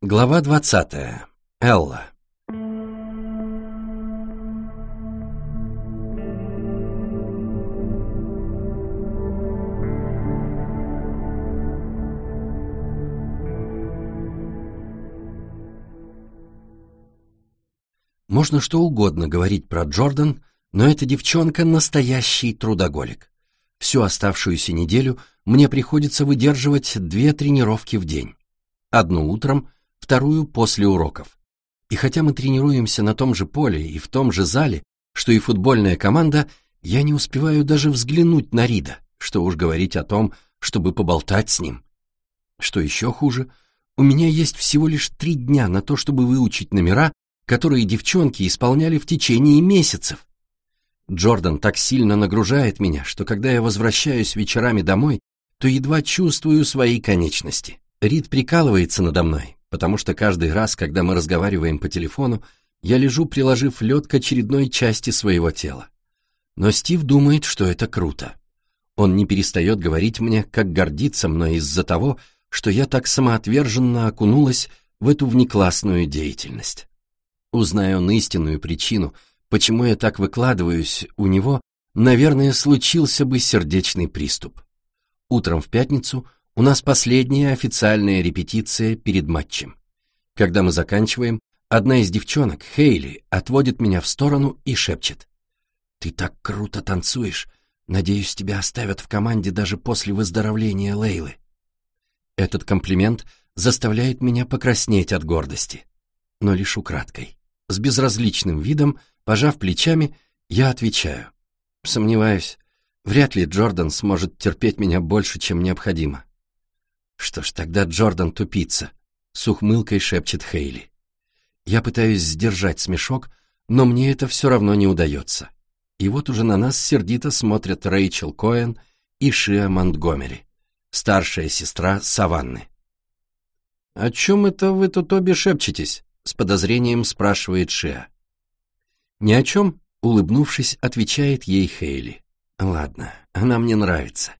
Глава двадцатая. Элла. Можно что угодно говорить про Джордан, но эта девчонка настоящий трудоголик. Всю оставшуюся неделю мне приходится выдерживать две тренировки в день. Одну утром, вторую после уроков. И хотя мы тренируемся на том же поле и в том же зале, что и футбольная команда, я не успеваю даже взглянуть на Рида, что уж говорить о том, чтобы поболтать с ним. Что еще хуже, у меня есть всего лишь три дня на то, чтобы выучить номера, которые девчонки исполняли в течение месяцев. Джордан так сильно нагружает меня, что когда я возвращаюсь вечерами домой, то едва чувствую свои конечности. Рид прикалывается надо мной, потому что каждый раз, когда мы разговариваем по телефону, я лежу, приложив лед к очередной части своего тела. Но Стив думает, что это круто. Он не перестает говорить мне, как гордится мной из-за того, что я так самоотверженно окунулась в эту внеклассную деятельность. Узнай он истинную причину, почему я так выкладываюсь у него, наверное, случился бы сердечный приступ. Утром в пятницу у нас последняя официальная репетиция перед матчем. Когда мы заканчиваем, одна из девчонок, Хейли, отводит меня в сторону и шепчет. «Ты так круто танцуешь. Надеюсь, тебя оставят в команде даже после выздоровления Лейлы». Этот комплимент заставляет меня покраснеть от гордости, но лишь украдкой. С безразличным видом, пожав плечами, я отвечаю. Сомневаюсь, вряд ли Джордан сможет терпеть меня больше, чем необходимо. Что ж, тогда Джордан тупица, с ухмылкой шепчет Хейли. Я пытаюсь сдержать смешок, но мне это все равно не удается. И вот уже на нас сердито смотрят Рэйчел Коэн и Шиа Монтгомери, старшая сестра Саванны. «О чем это вы тут обе шепчетесь?» с подозрением спрашивает Шиа. «Ни о чем», — улыбнувшись, отвечает ей Хейли. «Ладно, она мне нравится.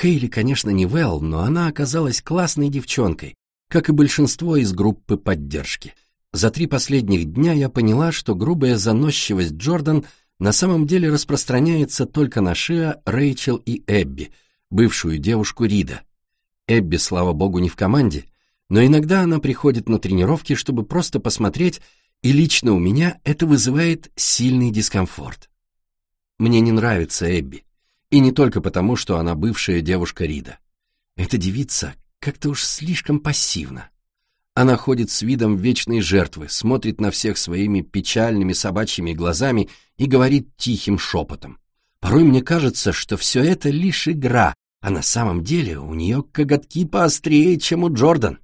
Хейли, конечно, не Вэл, но она оказалась классной девчонкой, как и большинство из группы поддержки. За три последних дня я поняла, что грубая заносчивость Джордан на самом деле распространяется только на Шиа, Рэйчел и Эбби, бывшую девушку Рида. Эбби, слава богу, не в команде, но иногда она приходит на тренировки, чтобы просто посмотреть, и лично у меня это вызывает сильный дискомфорт. Мне не нравится Эбби, и не только потому, что она бывшая девушка Рида. Эта девица как-то уж слишком пассивна. Она ходит с видом вечной жертвы, смотрит на всех своими печальными собачьими глазами и говорит тихим шепотом. Порой мне кажется, что все это лишь игра, а на самом деле у нее коготки поострее, чем у Джордан.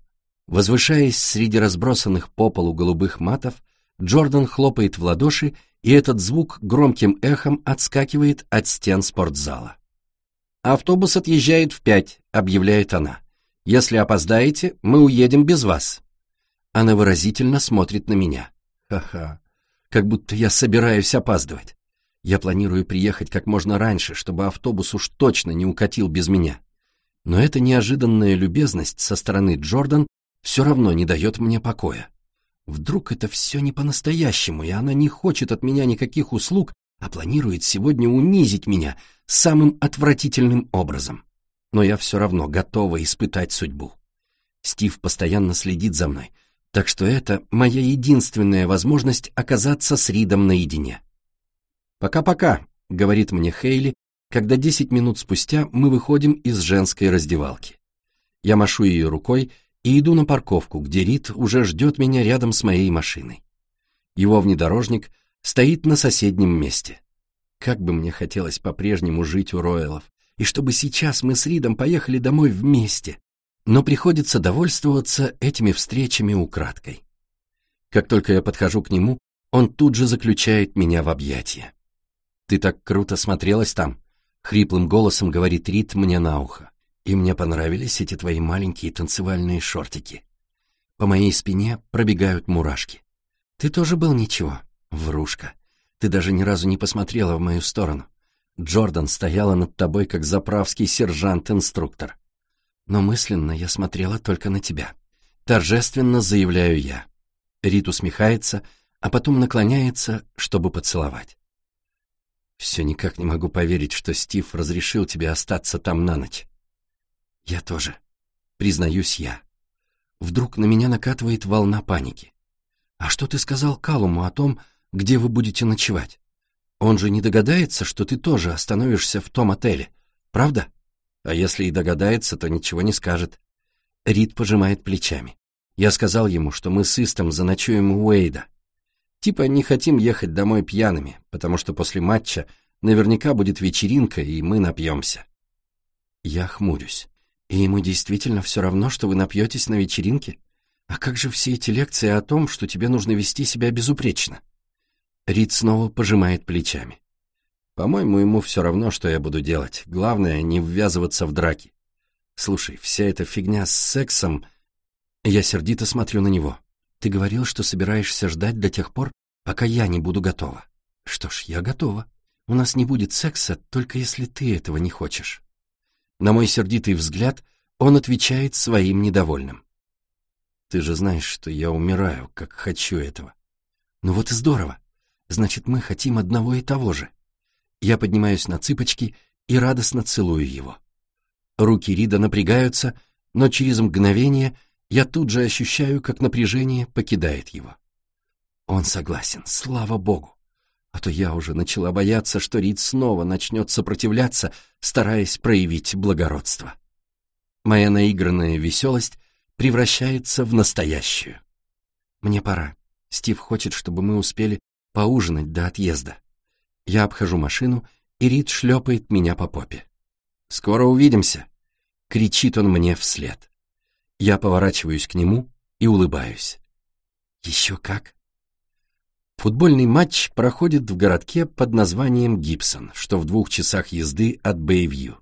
Возвышаясь среди разбросанных по полу голубых матов, Джордан хлопает в ладоши, и этот звук громким эхом отскакивает от стен спортзала. «Автобус отъезжает в пять», — объявляет она. «Если опоздаете, мы уедем без вас». Она выразительно смотрит на меня. Ха-ха, как будто я собираюсь опаздывать. Я планирую приехать как можно раньше, чтобы автобус уж точно не укатил без меня. Но эта неожиданная любезность со стороны Джордан все равно не дает мне покоя. Вдруг это все не по-настоящему, и она не хочет от меня никаких услуг, а планирует сегодня унизить меня самым отвратительным образом. Но я все равно готова испытать судьбу. Стив постоянно следит за мной, так что это моя единственная возможность оказаться с Ридом наедине. «Пока-пока», — говорит мне Хейли, когда десять минут спустя мы выходим из женской раздевалки. Я машу ее рукой, и иду на парковку, где Рид уже ждет меня рядом с моей машиной. Его внедорожник стоит на соседнем месте. Как бы мне хотелось по-прежнему жить у Ройлов, и чтобы сейчас мы с Ридом поехали домой вместе, но приходится довольствоваться этими встречами украдкой. Как только я подхожу к нему, он тут же заключает меня в объятия. «Ты так круто смотрелась там», — хриплым голосом говорит Рид мне на ухо. И мне понравились эти твои маленькие танцевальные шортики. По моей спине пробегают мурашки. Ты тоже был ничего, врушка. Ты даже ни разу не посмотрела в мою сторону. Джордан стояла над тобой, как заправский сержант-инструктор. Но мысленно я смотрела только на тебя. Торжественно заявляю я. Рит усмехается, а потом наклоняется, чтобы поцеловать. Все никак не могу поверить, что Стив разрешил тебе остаться там на ночь. Я тоже. Признаюсь я. Вдруг на меня накатывает волна паники. А что ты сказал Калуму о том, где вы будете ночевать? Он же не догадается, что ты тоже остановишься в том отеле, правда? А если и догадается, то ничего не скажет. Рид пожимает плечами. Я сказал ему, что мы с Истом заночуем у Уэйда. Типа не хотим ехать домой пьяными, потому что после матча наверняка будет вечеринка, и мы напьемся. Я хмурюсь. И ему действительно все равно, что вы напьетесь на вечеринке? А как же все эти лекции о том, что тебе нужно вести себя безупречно? Рид снова пожимает плечами. По-моему, ему все равно, что я буду делать. Главное, не ввязываться в драки. Слушай, вся эта фигня с сексом... Я сердито смотрю на него. Ты говорил, что собираешься ждать до тех пор, пока я не буду готова. Что ж, я готова. У нас не будет секса, только если ты этого не хочешь. На мой сердитый взгляд он отвечает своим недовольным. Ты же знаешь, что я умираю, как хочу этого. Ну вот и здорово. Значит, мы хотим одного и того же. Я поднимаюсь на цыпочки и радостно целую его. Руки Рида напрягаются, но через мгновение я тут же ощущаю, как напряжение покидает его. Он согласен, слава богу. А то я уже начала бояться, что Рид снова начнет сопротивляться, стараясь проявить благородство. Моя наигранная веселость превращается в настоящую. Мне пора. Стив хочет, чтобы мы успели поужинать до отъезда. Я обхожу машину, и Рид шлепает меня по попе. «Скоро увидимся!» — кричит он мне вслед. Я поворачиваюсь к нему и улыбаюсь. «Еще как!» Футбольный матч проходит в городке под названием Гибсон, что в двух часах езды от Бэйвью.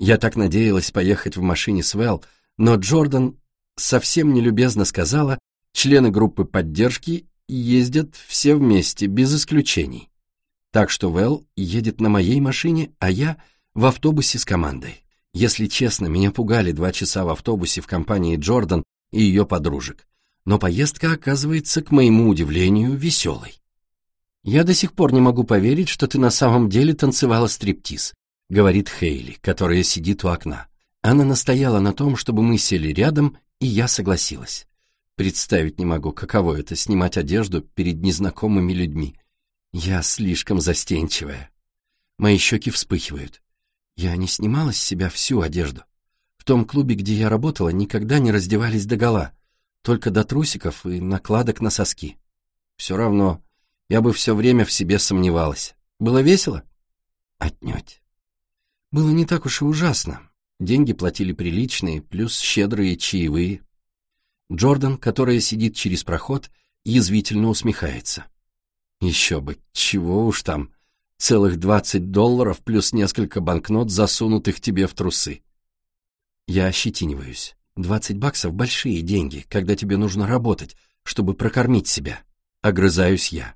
Я так надеялась поехать в машине с Вэл, но Джордан совсем нелюбезно сказала, члены группы поддержки ездят все вместе, без исключений. Так что Вэл едет на моей машине, а я в автобусе с командой. Если честно, меня пугали два часа в автобусе в компании Джордан и ее подружек. Но поездка оказывается, к моему удивлению, веселой. «Я до сих пор не могу поверить, что ты на самом деле танцевала стриптиз», говорит Хейли, которая сидит у окна. Она настояла на том, чтобы мы сели рядом, и я согласилась. Представить не могу, каково это — снимать одежду перед незнакомыми людьми. Я слишком застенчивая. Мои щеки вспыхивают. Я не снимала с себя всю одежду. В том клубе, где я работала, никогда не раздевались догола, только до трусиков и накладок на соски. Все равно, я бы все время в себе сомневалась. Было весело? Отнюдь. Было не так уж и ужасно. Деньги платили приличные, плюс щедрые чаевые. Джордан, которая сидит через проход, язвительно усмехается. Еще бы, чего уж там, целых двадцать долларов плюс несколько банкнот, засунутых тебе в трусы. Я ощетиниваюсь. Двадцать баксов — большие деньги, когда тебе нужно работать, чтобы прокормить себя. Огрызаюсь я.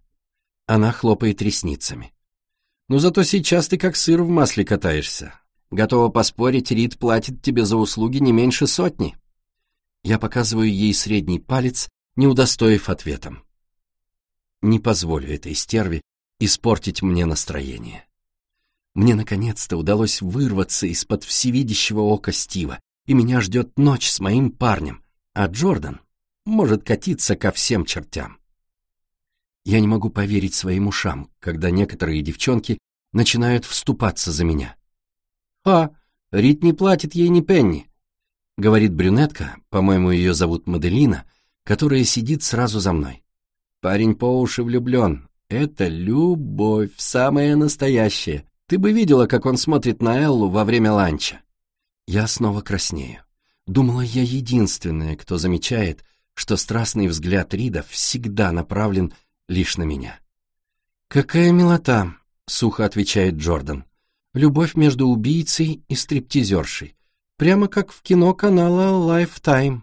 Она хлопает ресницами. Но зато сейчас ты как сыр в масле катаешься. Готова поспорить, Рид платит тебе за услуги не меньше сотни. Я показываю ей средний палец, не удостоив ответом. Не позволю этой стерве испортить мне настроение. Мне наконец-то удалось вырваться из-под всевидящего ока Стива, и меня ждет ночь с моим парнем, а Джордан может катиться ко всем чертям. Я не могу поверить своим ушам, когда некоторые девчонки начинают вступаться за меня. «А, Рит не платит ей ни пенни», — говорит брюнетка, по-моему, ее зовут Маделина, которая сидит сразу за мной. Парень по уши влюблен. Это любовь, самая настоящая. Ты бы видела, как он смотрит на Эллу во время ланча. Я снова краснею. Думала, я единственная, кто замечает, что страстный взгляд Рида всегда направлен лишь на меня. «Какая милота!» — сухо отвечает Джордан. «Любовь между убийцей и стриптизершей. Прямо как в кино канала Lifetime».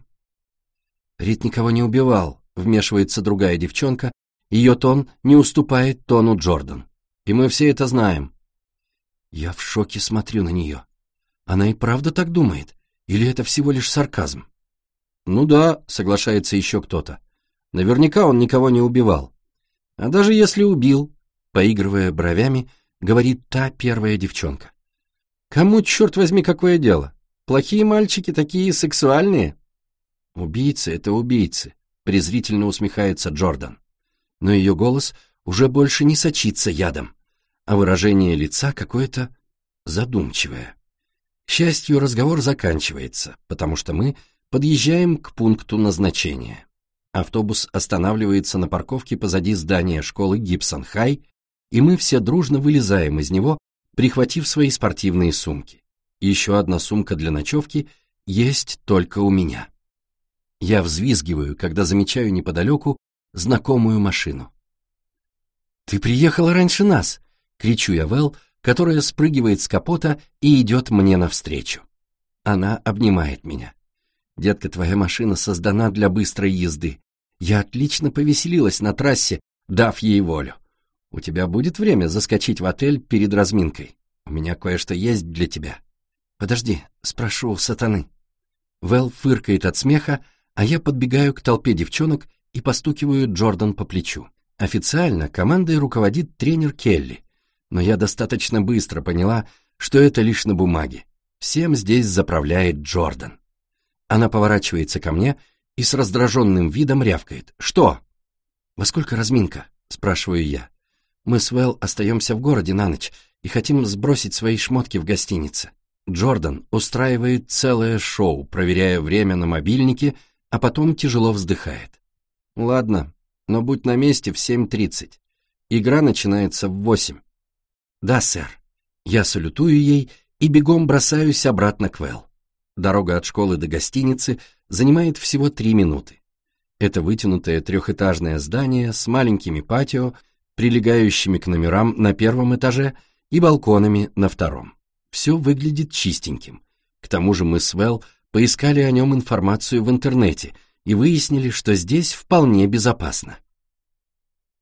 Рид никого не убивал, вмешивается другая девчонка, ее тон не уступает тону Джордан. И мы все это знаем. Я в шоке смотрю на нее. Она и правда так думает? Или это всего лишь сарказм? Ну да, соглашается еще кто-то. Наверняка он никого не убивал. А даже если убил, поигрывая бровями, говорит та первая девчонка. Кому, черт возьми, какое дело? Плохие мальчики такие сексуальные. Убийцы — это убийцы, презрительно усмехается Джордан. Но ее голос уже больше не сочится ядом, а выражение лица какое-то задумчивое. Счастью, разговор заканчивается, потому что мы подъезжаем к пункту назначения. Автобус останавливается на парковке позади здания школы Гибсон-Хай, и мы все дружно вылезаем из него, прихватив свои спортивные сумки. Еще одна сумка для ночевки есть только у меня. Я взвизгиваю, когда замечаю неподалеку знакомую машину. «Ты приехала раньше нас!» — кричу я Вэл, которая спрыгивает с капота и идет мне навстречу. Она обнимает меня. «Детка, твоя машина создана для быстрой езды. Я отлично повеселилась на трассе, дав ей волю. У тебя будет время заскочить в отель перед разминкой. У меня кое-что есть для тебя. Подожди, спрошу у сатаны. Вэл фыркает от смеха, а я подбегаю к толпе девчонок и постукиваю Джордан по плечу. Официально командой руководит тренер Келли, но я достаточно быстро поняла, что это лишь на бумаге. Всем здесь заправляет Джордан. Она поворачивается ко мне и с раздраженным видом рявкает. «Что?» «Во сколько разминка?» — спрашиваю я. Мы с Вэл остаемся в городе на ночь и хотим сбросить свои шмотки в гостинице. Джордан устраивает целое шоу, проверяя время на мобильнике, а потом тяжело вздыхает. Ладно, но будь на месте в 7.30. Игра начинается в 8. Да, сэр. Я салютую ей и бегом бросаюсь обратно к Вэл. Дорога от школы до гостиницы занимает всего три минуты. Это вытянутое трехэтажное здание с маленькими патио, прилегающими к номерам на первом этаже и балконами на втором. Все выглядит чистеньким. К тому же мы с Вэл поискали о нем информацию в интернете и выяснили, что здесь вполне безопасно.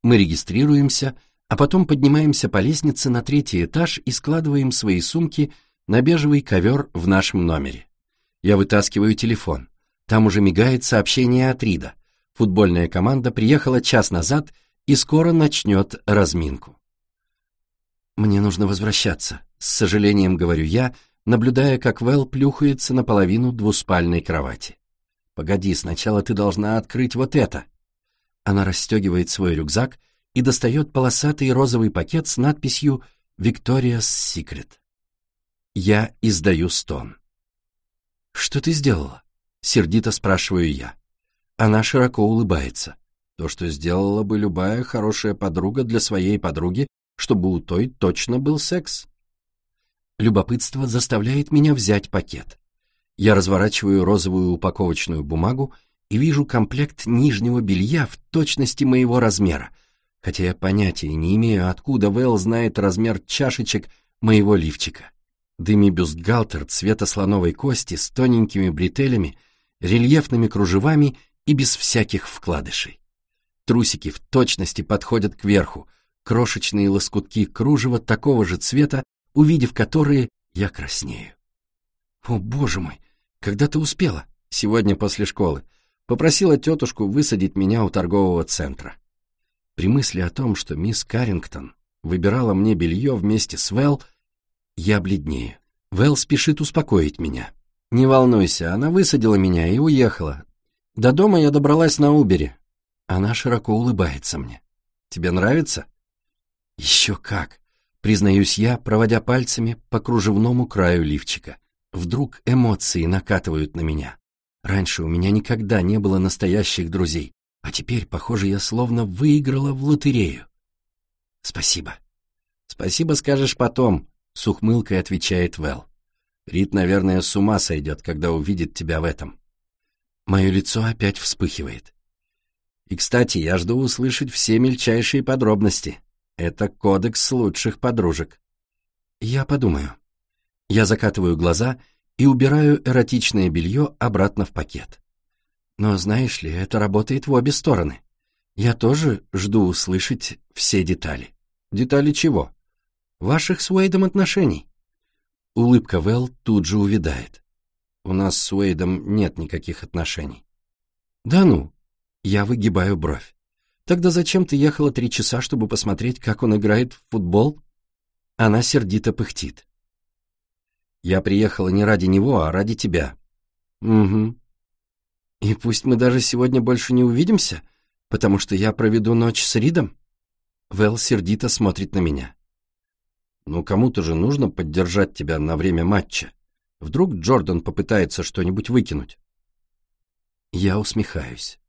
Мы регистрируемся, а потом поднимаемся по лестнице на третий этаж и складываем свои сумки на бежевый ковер в нашем номере. Я вытаскиваю телефон. Там уже мигает сообщение от Рида. Футбольная команда приехала час назад и скоро начнет разминку. «Мне нужно возвращаться», — с сожалением говорю я, наблюдая, как Вэл плюхается на половину двуспальной кровати. «Погоди, сначала ты должна открыть вот это». Она расстегивает свой рюкзак и достает полосатый розовый пакет с надписью «Victoria's Secret». Я издаю стон. «Что ты сделала?» — сердито спрашиваю я. Она широко улыбается. То, что сделала бы любая хорошая подруга для своей подруги, чтобы у той точно был секс. Любопытство заставляет меня взять пакет. Я разворачиваю розовую упаковочную бумагу и вижу комплект нижнего белья в точности моего размера, хотя я понятия не имею, откуда Вэл знает размер чашечек моего лифчика. Дыми-бюстгальтер цвета слоновой кости с тоненькими бретелями, рельефными кружевами и без всяких вкладышей. Трусики в точности подходят к верху, крошечные лоскутки кружева такого же цвета, увидев которые, я краснею. О, боже мой, когда ты успела? Сегодня после школы. Попросила тетушку высадить меня у торгового центра. При мысли о том, что мисс Каррингтон выбирала мне белье вместе с Вэл, я бледнею. Вэл спешит успокоить меня. Не волнуйся, она высадила меня и уехала. До дома я добралась на Убере, она широко улыбается мне. «Тебе нравится?» «Еще как!» — признаюсь я, проводя пальцами по кружевному краю лифчика. Вдруг эмоции накатывают на меня. Раньше у меня никогда не было настоящих друзей, а теперь, похоже, я словно выиграла в лотерею. «Спасибо». «Спасибо скажешь потом», — с ухмылкой отвечает Вэл. Рит, наверное, с ума сойдет, когда увидит тебя в этом. Мое лицо опять вспыхивает. И, кстати, я жду услышать все мельчайшие подробности. Это кодекс лучших подружек. Я подумаю. Я закатываю глаза и убираю эротичное белье обратно в пакет. Но, знаешь ли, это работает в обе стороны. Я тоже жду услышать все детали. Детали чего? Ваших с Уэйдом отношений. Улыбка Вэл тут же увядает. У нас с Уэйдом нет никаких отношений. Да ну, я выгибаю бровь. Тогда зачем ты ехала три часа, чтобы посмотреть, как он играет в футбол? Она сердито пыхтит. Я приехала не ради него, а ради тебя. Угу. И пусть мы даже сегодня больше не увидимся, потому что я проведу ночь с Ридом? Вэл сердито смотрит на меня. Ну, кому-то же нужно поддержать тебя на время матча. Вдруг Джордан попытается что-нибудь выкинуть. Я усмехаюсь.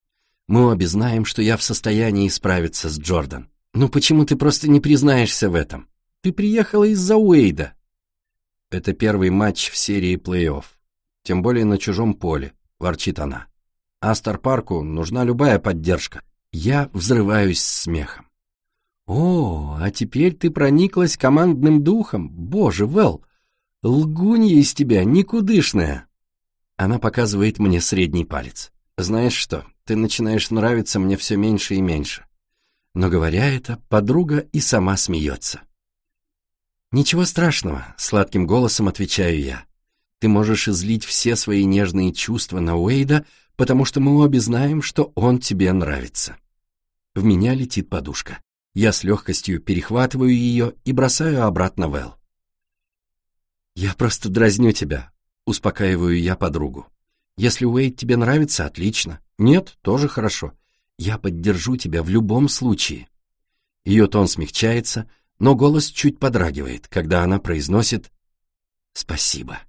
Мы обе знаем, что я в состоянии справиться с Джордан. Ну почему ты просто не признаешься в этом? Ты приехала из-за Уэйда. Это первый матч в серии плей-офф. Тем более на чужом поле, ворчит она. Астер Парку нужна любая поддержка. Я взрываюсь смехом. О, а теперь ты прониклась командным духом. Боже, Вэл, лгунья из тебя никудышная. Она показывает мне средний палец. Знаешь что, ты начинаешь нравиться мне все меньше и меньше. Но говоря это, подруга и сама смеется. «Ничего страшного», — сладким голосом отвечаю я. «Ты можешь излить все свои нежные чувства на Уэйда, потому что мы обе знаем, что он тебе нравится». В меня летит подушка. Я с легкостью перехватываю ее и бросаю обратно Вэл. «Я просто дразню тебя», — успокаиваю я подругу. «Если Уэйд тебе нравится, отлично. Нет, тоже хорошо. Я поддержу тебя в любом случае». Ее тон смягчается, но голос чуть подрагивает, когда она произносит «Спасибо».